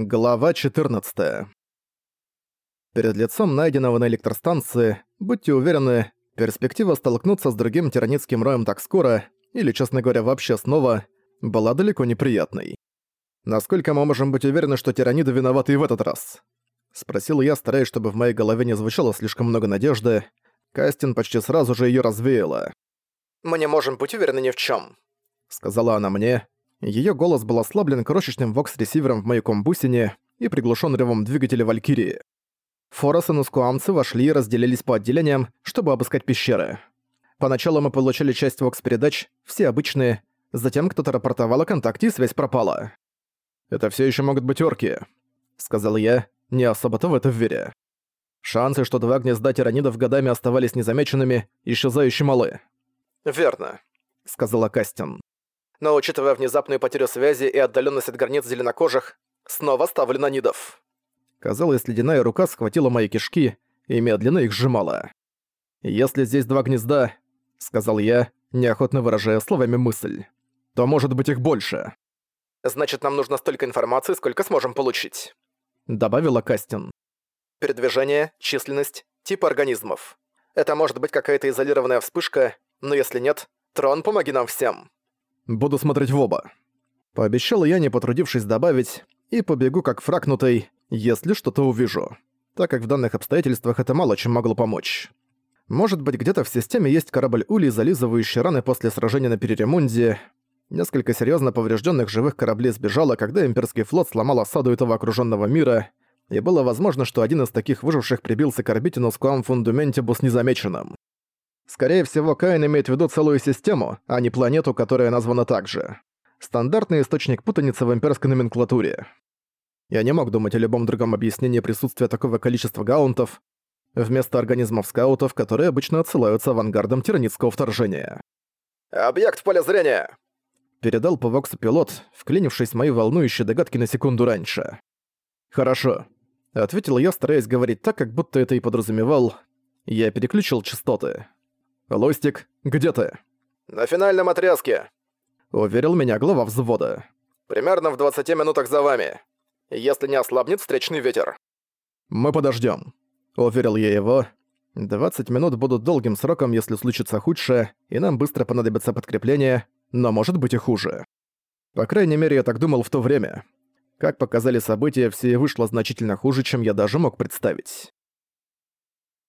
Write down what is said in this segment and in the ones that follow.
Глава 14. Перед лицом найденного на электростанции, будьте уверены, перспектива столкнуться с другим тиранитским роем так скоро, или, честно говоря, вообще снова, была далеко неприятной. «Насколько мы можем быть уверены, что тираниды виноваты и в этот раз?» Спросил я, стараясь, чтобы в моей голове не звучало слишком много надежды. Кастин почти сразу же её развеяла. «Мы не можем быть уверены ни в чём», — сказала она мне, Её голос был ослаблен крошечным вокс-ресивером в маяком бусине и приглушён ревом двигателя Валькирии. Форос и Нускуамцы вошли и разделились по отделениям, чтобы обыскать пещеры. Поначалу мы получили часть вокс-передач, все обычные, затем кто-то рапортовал о контакте и связь пропала. «Это всё ещё могут быть орки», — сказал я, не особо-то в это веря. Шансы, что два гнезда тиранидов годами оставались незамеченными, исчезающе малы. «Верно», — сказала Кастин но учитывая внезапную потерю связи и отдаленность от границ зеленокожих, снова ставлю на Нидов. Казалось, ледяная рука схватила мои кишки и медленно их сжимала. «Если здесь два гнезда», — сказал я, неохотно выражая словами мысль, «то может быть их больше». «Значит, нам нужно столько информации, сколько сможем получить», — добавила Кастин. «Передвижение, численность, тип организмов. Это может быть какая-то изолированная вспышка, но если нет, Трон, помоги нам всем». Буду смотреть в оба. Пообещал я, не потрудившись добавить, и побегу как фракнутый, если что-то увижу. Так как в данных обстоятельствах это мало чем могло помочь. Может быть, где-то в системе есть корабль Ули, зализывающий раны после сражения на Переремунде. Несколько серьезно поврежденных живых кораблей сбежало, когда имперский флот сломал осаду этого окруженного мира, и было возможно, что один из таких выживших прибился к орбите Нускуам Фундументибус незамеченным. Скорее всего, Каин имеет в виду целую систему, а не планету, которая названа так же. Стандартный источник путаницы в имперской номенклатуре. Я не мог думать о любом другом объяснении присутствия такого количества гаунтов вместо организмов скаутов, которые обычно отсылаются авангардом тиранитского вторжения. «Объект в поле зрения!» Передал по Воксу пилот, вклинившись в мои волнующие догадки на секунду раньше. «Хорошо», — ответил я, стараясь говорить так, как будто это и подразумевал. Я переключил частоты. «Лостик, где ты?» «На финальном отрезке», — уверил меня глава взвода. «Примерно в 20 минутах за вами. Если не ослабнет встречный ветер». «Мы подождем, уверил я его. «20 минут будут долгим сроком, если случится худшее, и нам быстро понадобится подкрепление, но может быть и хуже. По крайней мере, я так думал в то время. Как показали события, все вышло значительно хуже, чем я даже мог представить.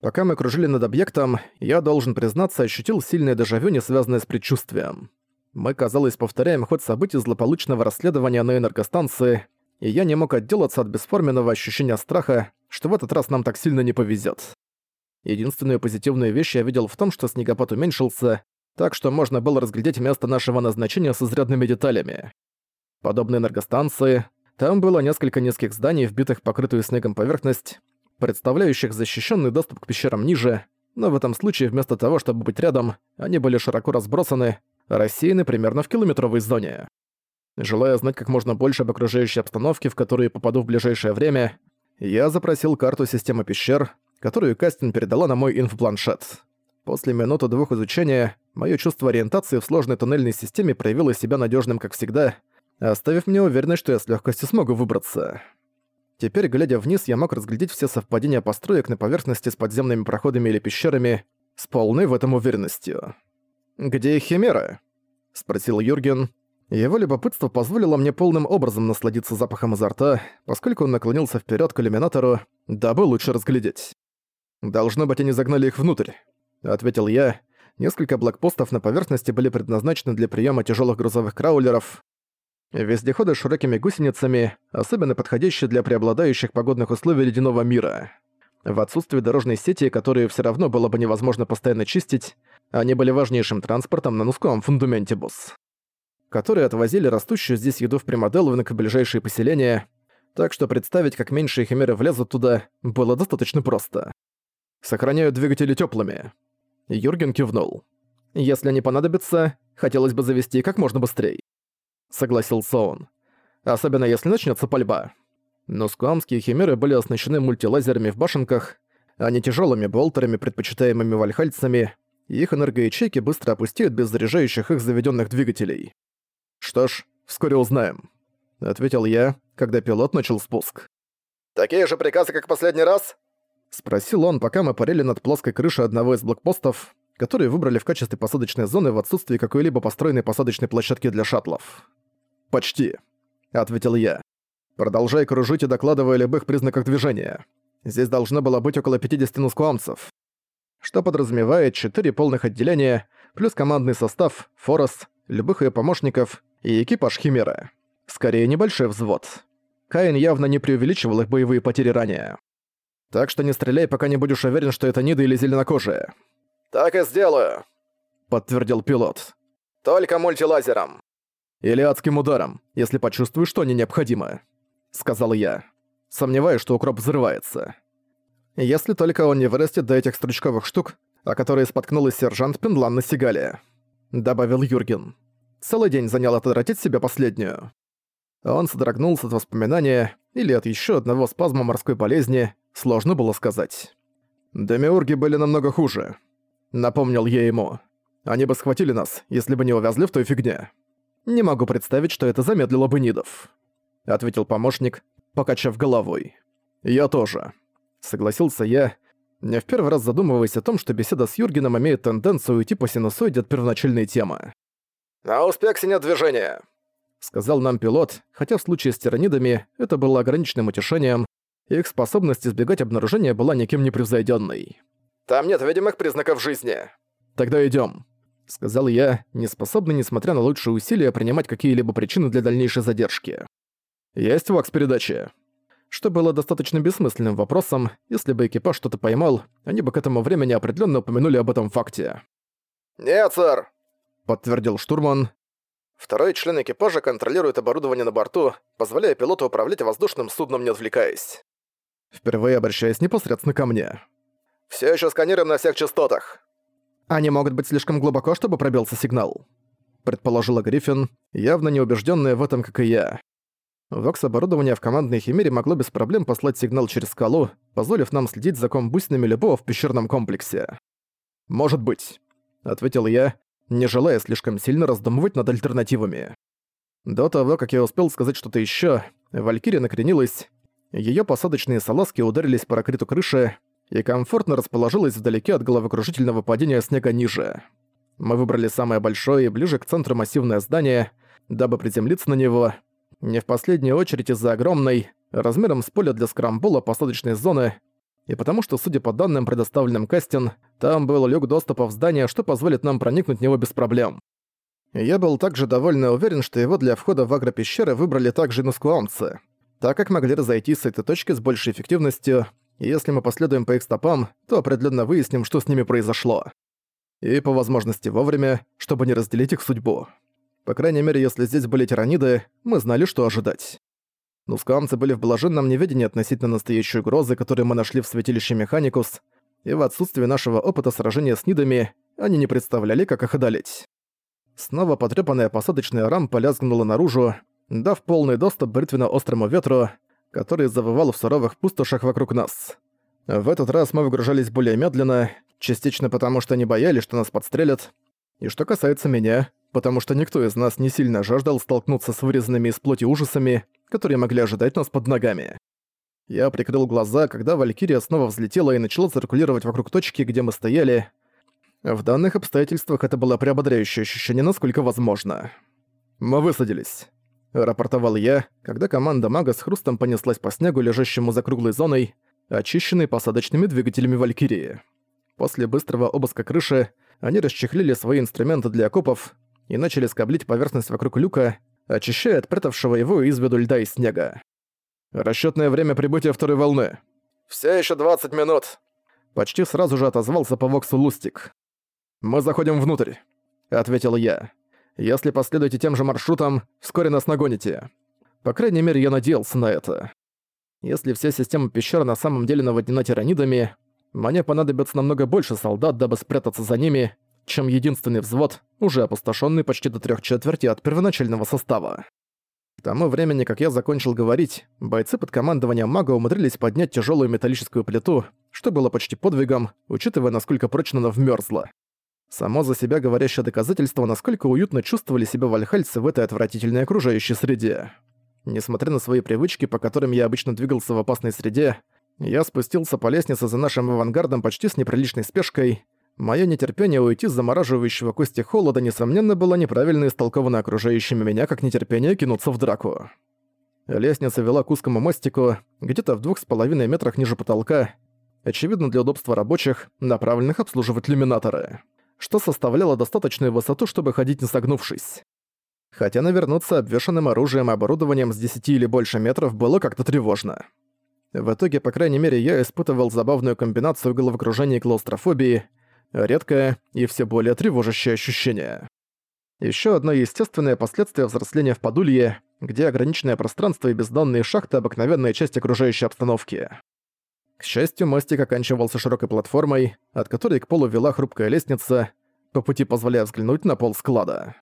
Пока мы кружили над объектом, я, должен признаться, ощутил сильное дежавю, не связанное с предчувствием. Мы, казалось, повторяем ход событий злополучного расследования на энергостанции, и я не мог отделаться от бесформенного ощущения страха, что в этот раз нам так сильно не повезет. Единственную позитивную вещь я видел в том, что снегопад уменьшился, так что можно было разглядеть место нашего назначения с изрядными деталями. Подобно энергостанции, там было несколько низких зданий, вбитых в покрытую снегом поверхность, представляющих защищенный доступ к пещерам ниже, но в этом случае вместо того, чтобы быть рядом, они были широко разбросаны, рассеяны примерно в километровой зоне. Желая знать как можно больше об окружающей обстановке, в которую попаду в ближайшее время, я запросил карту системы пещер, которую Кастин передала на мой инфопланшет. После минуты-двух изучения, мое чувство ориентации в сложной туннельной системе проявило себя надежным, как всегда, оставив мне уверенность, что я с легкостью смогу выбраться. Теперь, глядя вниз, я мог разглядеть все совпадения построек на поверхности с подземными проходами или пещерами с полной в этом уверенностью. «Где их химеры?» — спросил Юрген. Его любопытство позволило мне полным образом насладиться запахом изо рта, поскольку он наклонился вперед к иллюминатору, дабы лучше разглядеть. «Должно быть, они загнали их внутрь», — ответил я. Несколько блокпостов на поверхности были предназначены для приема тяжелых грузовых краулеров. Вездеходы с широкими гусеницами, особенно подходящие для преобладающих погодных условий ледяного мира. В отсутствие дорожной сети, которую все равно было бы невозможно постоянно чистить, они были важнейшим транспортом на Нуском Фундументибус, которые отвозили растущую здесь еду в Примаделвинг в ближайшие поселения, так что представить, как меньшие химеры влезут туда, было достаточно просто. Сохраняют двигатели теплыми. Юрген кивнул. Если они понадобятся, хотелось бы завести как можно быстрее. — согласился он. «Особенно если начнется пальба». Но скуамские химеры были оснащены мультилазерами в башенках, а не тяжелыми болтерами, предпочитаемыми вальхальцами, и их энергоячейки быстро опустеют без заряжающих их заведенных двигателей. Что ж, вскоре узнаем. — ответил я, когда пилот начал спуск. «Такие же приказы, как в последний раз?» — спросил он, пока мы парили над плоской крышей одного из блокпостов, которые выбрали в качестве посадочной зоны в отсутствии какой-либо построенной посадочной площадки для шаттлов. «Почти», — ответил я. «Продолжай кружить и докладывай о любых признаках движения. Здесь должно было быть около 50 нускуамцев, что подразумевает 4 полных отделения, плюс командный состав, Форос, любых ее помощников и экипаж Химеры. Скорее, небольшой взвод. Каин явно не преувеличивал их боевые потери ранее. Так что не стреляй, пока не будешь уверен, что это ниды или зеленокожие. «Так и сделаю», — подтвердил пилот. «Только мультилазером». «Или адским ударом, если почувствуешь, что они необходимы», — сказал я. Сомневаюсь, что укроп взрывается. Если только он не вырастет до этих стручковых штук, о которые споткнулась сержант Пендлан на Сигале», — добавил Юрген. «Целый день занял отвратить себе последнюю». Он содрогнулся от воспоминания или от еще одного спазма морской болезни, сложно было сказать. «Демиурги были намного хуже», — напомнил я ему. «Они бы схватили нас, если бы не увязли в той фигне». «Не могу представить, что это замедлило бы Нидов», — ответил помощник, покачав головой. «Я тоже», — согласился я, не в первый раз задумываясь о том, что беседа с Юргеном имеет тенденцию уйти по синусоиде от первоначальной темы. «На успехе нет движения», — сказал нам пилот, хотя в случае с тиранидами это было ограниченным утешением, их способность избегать обнаружения была никем не превзойденной. «Там нет видимых признаков жизни». «Тогда идем, сказал я, не способный, несмотря на лучшие усилия, принимать какие-либо причины для дальнейшей задержки. «Есть вакс-передача?» Что было достаточно бессмысленным вопросом, если бы экипаж что-то поймал, они бы к этому времени определенно упомянули об этом факте. «Нет, сэр», — подтвердил штурман. «Второй член экипажа контролирует оборудование на борту, позволяя пилоту управлять воздушным судном, не отвлекаясь». Впервые обращаясь непосредственно ко мне. «Все еще сканируем на всех частотах». «Они могут быть слишком глубоко, чтобы пробился сигнал», — предположила Гриффин, явно не убежденная в этом, как и я. Вокс-оборудование в командной химере могло без проблем послать сигнал через скалу, позволив нам следить за комбустными любого в пещерном комплексе. «Может быть», — ответил я, не желая слишком сильно раздумывать над альтернативами. До того, как я успел сказать что-то ещё, Валькирия накренилась, её посадочные салазки ударились по ракриту крыши и комфортно расположилась вдалеке от головокружительного падения снега ниже. Мы выбрали самое большое и ближе к центру массивное здание, дабы приземлиться на него — не в последнюю очередь из-за огромной, размером с поля для скрамбола посадочной зоны, и потому что, судя по данным, предоставленным Кастин, там был люк доступа в здание, что позволит нам проникнуть в него без проблем. Я был также довольно уверен, что его для входа в агропещеры выбрали также нускуамцы, так как могли разойти с этой точки с большей эффективностью, если мы последуем по их стопам, то определенно выясним, что с ними произошло. И по возможности вовремя, чтобы не разделить их судьбу. По крайней мере, если здесь были тираниды, мы знали, что ожидать. Нускамцы были в блаженном неведении относительно настоящей угрозы, которую мы нашли в святилище Механикус, и в отсутствие нашего опыта сражения с нидами, они не представляли, как их одолеть. Снова потрепанная посадочная рампа лязгнула наружу, дав полный доступ бритвенно-острому ветру, который завывал в суровых пустошах вокруг нас. В этот раз мы выгружались более медленно, частично потому, что не боялись, что нас подстрелят. И что касается меня, потому что никто из нас не сильно жаждал столкнуться с вырезанными из плоти ужасами, которые могли ожидать нас под ногами. Я прикрыл глаза, когда Валькирия снова взлетела и начала циркулировать вокруг точки, где мы стояли. В данных обстоятельствах это было приободряющее ощущение, насколько возможно. «Мы высадились», — рапортовал я, когда команда мага с хрустом понеслась по снегу, лежащему за круглой зоной, очищенной посадочными двигателями Валькирии. После быстрого обыска крыши они расчехлили свои инструменты для окопов, и начали скоблить поверхность вокруг люка, очищая от прятавшего его из виду льда и снега. Расчётное время прибытия второй волны. «Всё ещё 20 минут!» Почти сразу же отозвался по Воксу Лустик. «Мы заходим внутрь», — ответил я. «Если последуете тем же маршрутом, вскоре нас нагоните». По крайней мере, я надеялся на это. Если вся система пещер на самом деле наводнена тиранидами, мне понадобится намного больше солдат, дабы спрятаться за ними, чем единственный взвод, уже опустошенный почти до трех четверти от первоначального состава. К тому времени, как я закончил говорить, бойцы под командованием мага умудрились поднять тяжелую металлическую плиту, что было почти подвигом, учитывая, насколько прочно она вмерзла. Само за себя говорящее доказательство, насколько уютно чувствовали себя вальхальцы в этой отвратительной окружающей среде. Несмотря на свои привычки, по которым я обычно двигался в опасной среде, я спустился по лестнице за нашим авангардом почти с неприличной спешкой. Моё нетерпение уйти с замораживающего кости холода, несомненно, было неправильно истолковано окружающими меня, как нетерпение кинуться в драку. Лестница вела к узкому мостику, где-то в двух с половиной метрах ниже потолка, очевидно для удобства рабочих, направленных обслуживать люминаторы, что составляло достаточную высоту, чтобы ходить не согнувшись. Хотя навернуться обвешанным оружием и оборудованием с 10 или больше метров было как-то тревожно. В итоге, по крайней мере, я испытывал забавную комбинацию головокружения и клаустрофобии, редкое и все более тревожащее ощущение. Еще одно естественное последствие взросления в Подулье, где ограниченное пространство и бездонные шахты – обыкновенная часть окружающей обстановки. К счастью, мостик оканчивался широкой платформой, от которой к полу вела хрупкая лестница, по пути позволяя взглянуть на пол склада.